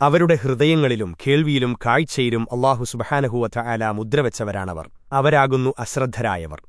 അവരുടെ ഹൃദയങ്ങളിലും കേൾവിയിലും കാഴ്ചയിലും അള്ളാഹു സുബഹാനഹുവ ആല മുദ്രവച്ചവരാണവർ. അവരാകുന്നു അശ്രദ്ധരായവർ.